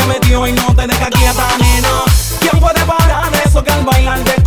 te metió y no te deja quieta, nena. ¿Quién puede parar eso que al bailar te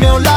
没有了